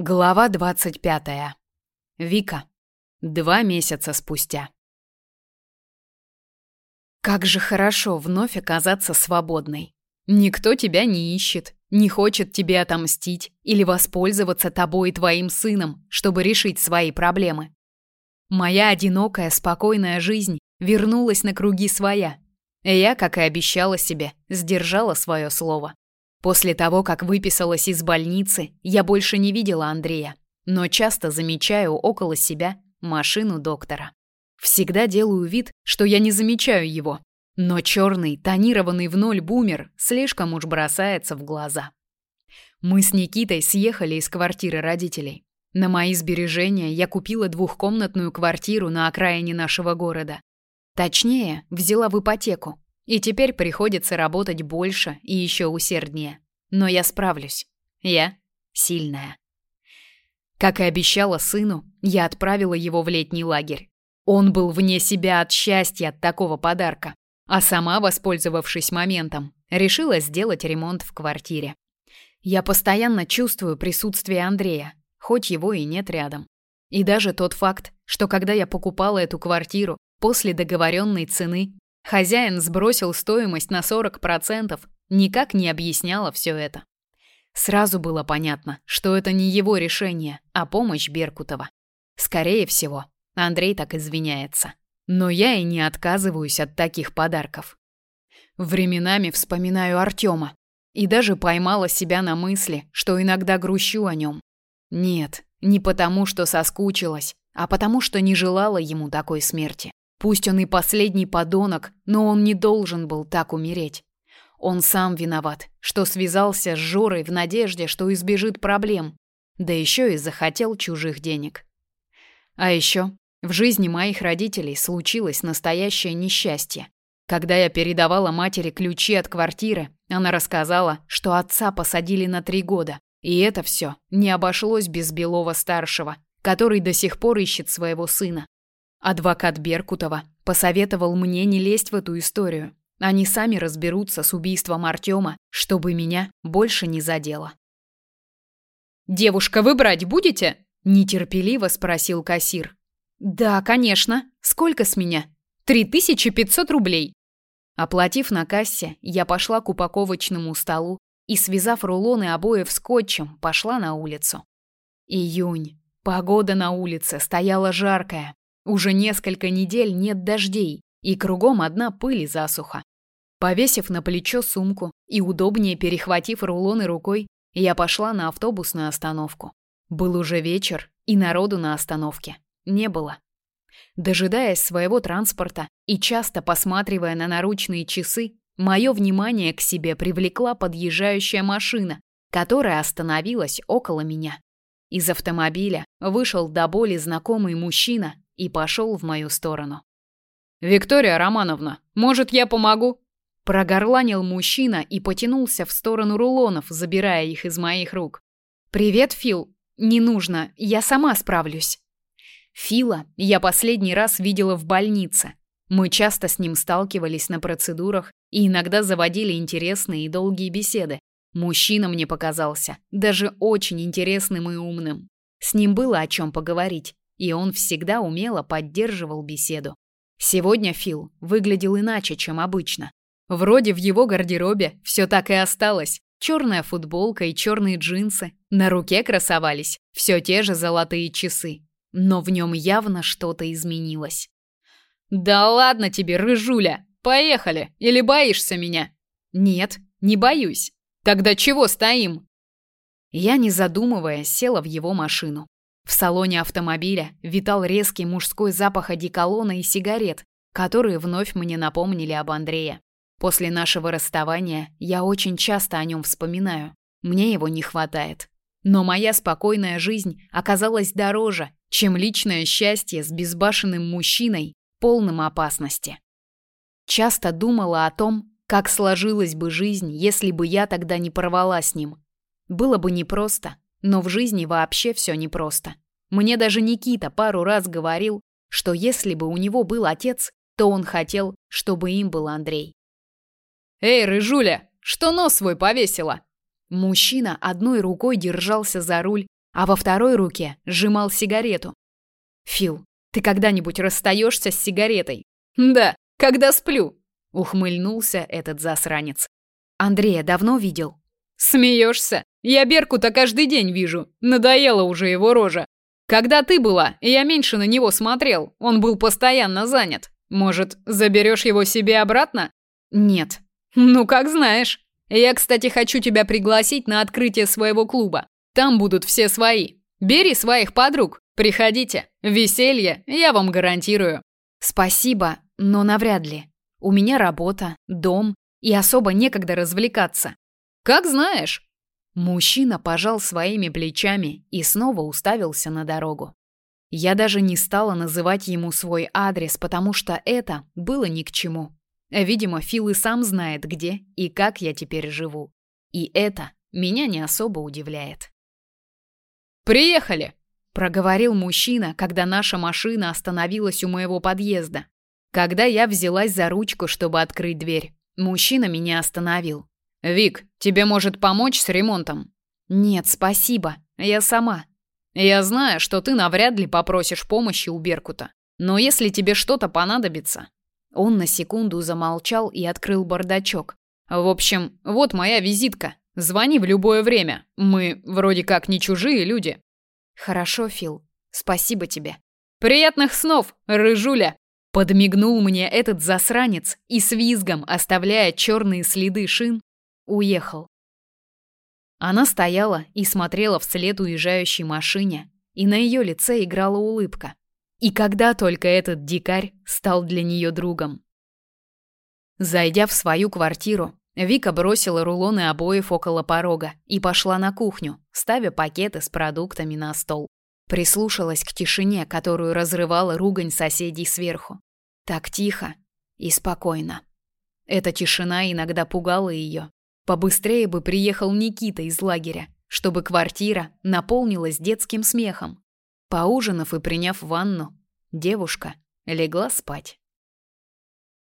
Глава 25. Вика. Два месяца спустя. Как же хорошо вновь оказаться свободной. Никто тебя не ищет, не хочет тебе отомстить или воспользоваться тобой и твоим сыном, чтобы решить свои проблемы. Моя одинокая, спокойная жизнь вернулась на круги своя. Я, как и обещала себе, сдержала свое слово. После того, как выписалась из больницы, я больше не видела Андрея, но часто замечаю около себя машину доктора. Всегда делаю вид, что я не замечаю его, но черный, тонированный в ноль бумер слишком уж бросается в глаза. Мы с Никитой съехали из квартиры родителей. На мои сбережения я купила двухкомнатную квартиру на окраине нашего города. Точнее, взяла в ипотеку, и теперь приходится работать больше и еще усерднее. Но я справлюсь. Я сильная. Как и обещала сыну, я отправила его в летний лагерь. Он был вне себя от счастья от такого подарка, а сама, воспользовавшись моментом, решила сделать ремонт в квартире. Я постоянно чувствую присутствие Андрея, хоть его и нет рядом. И даже тот факт, что когда я покупала эту квартиру, после договоренной цены Хозяин сбросил стоимость на 40%, никак не объясняла все это. Сразу было понятно, что это не его решение, а помощь Беркутова. Скорее всего, Андрей так извиняется. Но я и не отказываюсь от таких подарков. Временами вспоминаю Артема и даже поймала себя на мысли, что иногда грущу о нем. Нет, не потому, что соскучилась, а потому, что не желала ему такой смерти. Пусть он и последний подонок, но он не должен был так умереть. Он сам виноват, что связался с Жорой в надежде, что избежит проблем, да еще и захотел чужих денег. А еще в жизни моих родителей случилось настоящее несчастье. Когда я передавала матери ключи от квартиры, она рассказала, что отца посадили на три года, и это все не обошлось без Белова-старшего, который до сих пор ищет своего сына. Адвокат Беркутова посоветовал мне не лезть в эту историю. Они сами разберутся с убийством Артема, чтобы меня больше не задело. «Девушка, вы брать будете?» – нетерпеливо спросил кассир. «Да, конечно. Сколько с меня?» «Три тысячи пятьсот рублей». Оплатив на кассе, я пошла к упаковочному столу и, связав рулоны обоев скотчем, пошла на улицу. Июнь. Погода на улице стояла жаркая, уже несколько недель нет дождей, и кругом одна пыль и засуха. Повесив на плечо сумку и удобнее перехватив рулоны рукой, я пошла на автобусную остановку. Был уже вечер, и народу на остановке не было. Дожидаясь своего транспорта и часто посматривая на наручные часы, мое внимание к себе привлекла подъезжающая машина, которая остановилась около меня. Из автомобиля вышел до боли знакомый мужчина и пошел в мою сторону. «Виктория Романовна, может, я помогу?» Прогорланил мужчина и потянулся в сторону рулонов, забирая их из моих рук. «Привет, Фил. Не нужно, я сама справлюсь». Фила я последний раз видела в больнице. Мы часто с ним сталкивались на процедурах и иногда заводили интересные и долгие беседы. Мужчина мне показался даже очень интересным и умным. С ним было о чем поговорить и он всегда умело поддерживал беседу. Сегодня Фил выглядел иначе, чем обычно. Вроде в его гардеробе все так и осталось. Черная футболка и черные джинсы. На руке красовались все те же золотые часы. Но в нем явно что-то изменилось. «Да ладно тебе, рыжуля! Поехали! Или боишься меня?» «Нет, не боюсь. Тогда чего стоим?» Я, не задумываясь, села в его машину. В салоне автомобиля витал резкий мужской запах одеколона и сигарет, которые вновь мне напомнили об Андрее. После нашего расставания я очень часто о нем вспоминаю. Мне его не хватает. Но моя спокойная жизнь оказалась дороже, чем личное счастье с безбашенным мужчиной, полным опасности. Часто думала о том, как сложилась бы жизнь, если бы я тогда не порвала с ним. Было бы непросто, но в жизни вообще все непросто. Мне даже Никита пару раз говорил, что если бы у него был отец, то он хотел, чтобы им был Андрей. «Эй, рыжуля, что нос свой повесила?» Мужчина одной рукой держался за руль, а во второй руке сжимал сигарету. «Фил, ты когда-нибудь расстаешься с сигаретой?» «Да, когда сплю», — ухмыльнулся этот засранец. «Андрея давно видел?» «Смеешься? Я Беркута каждый день вижу. Надоела уже его рожа. Когда ты была, я меньше на него смотрел. Он был постоянно занят. Может, заберешь его себе обратно?» «Нет». «Ну, как знаешь. Я, кстати, хочу тебя пригласить на открытие своего клуба. Там будут все свои. Бери своих подруг. Приходите. Веселье я вам гарантирую». «Спасибо, но навряд ли. У меня работа, дом, и особо некогда развлекаться». «Как знаешь». Мужчина пожал своими плечами и снова уставился на дорогу. Я даже не стала называть ему свой адрес, потому что это было ни к чему. Видимо, Фил и сам знает, где и как я теперь живу. И это меня не особо удивляет. «Приехали!» – проговорил мужчина, когда наша машина остановилась у моего подъезда. Когда я взялась за ручку, чтобы открыть дверь, мужчина меня остановил. «Вик, тебе может помочь с ремонтом?» «Нет, спасибо, я сама». «Я знаю, что ты навряд ли попросишь помощи у Беркута. Но если тебе что-то понадобится, он на секунду замолчал и открыл бардачок. В общем, вот моя визитка. Звони в любое время. Мы вроде как не чужие люди. Хорошо, Фил. Спасибо тебе. Приятных снов, рыжуля. Подмигнул мне этот засранец и с визгом, оставляя черные следы шин, уехал. Она стояла и смотрела вслед уезжающей машине, и на ее лице играла улыбка. И когда только этот дикарь стал для нее другом. Зайдя в свою квартиру, Вика бросила рулоны обоев около порога и пошла на кухню, ставя пакеты с продуктами на стол. Прислушалась к тишине, которую разрывала ругань соседей сверху. Так тихо и спокойно. Эта тишина иногда пугала ее. Побыстрее бы приехал Никита из лагеря, чтобы квартира наполнилась детским смехом. Поужинав и приняв ванну, девушка легла спать.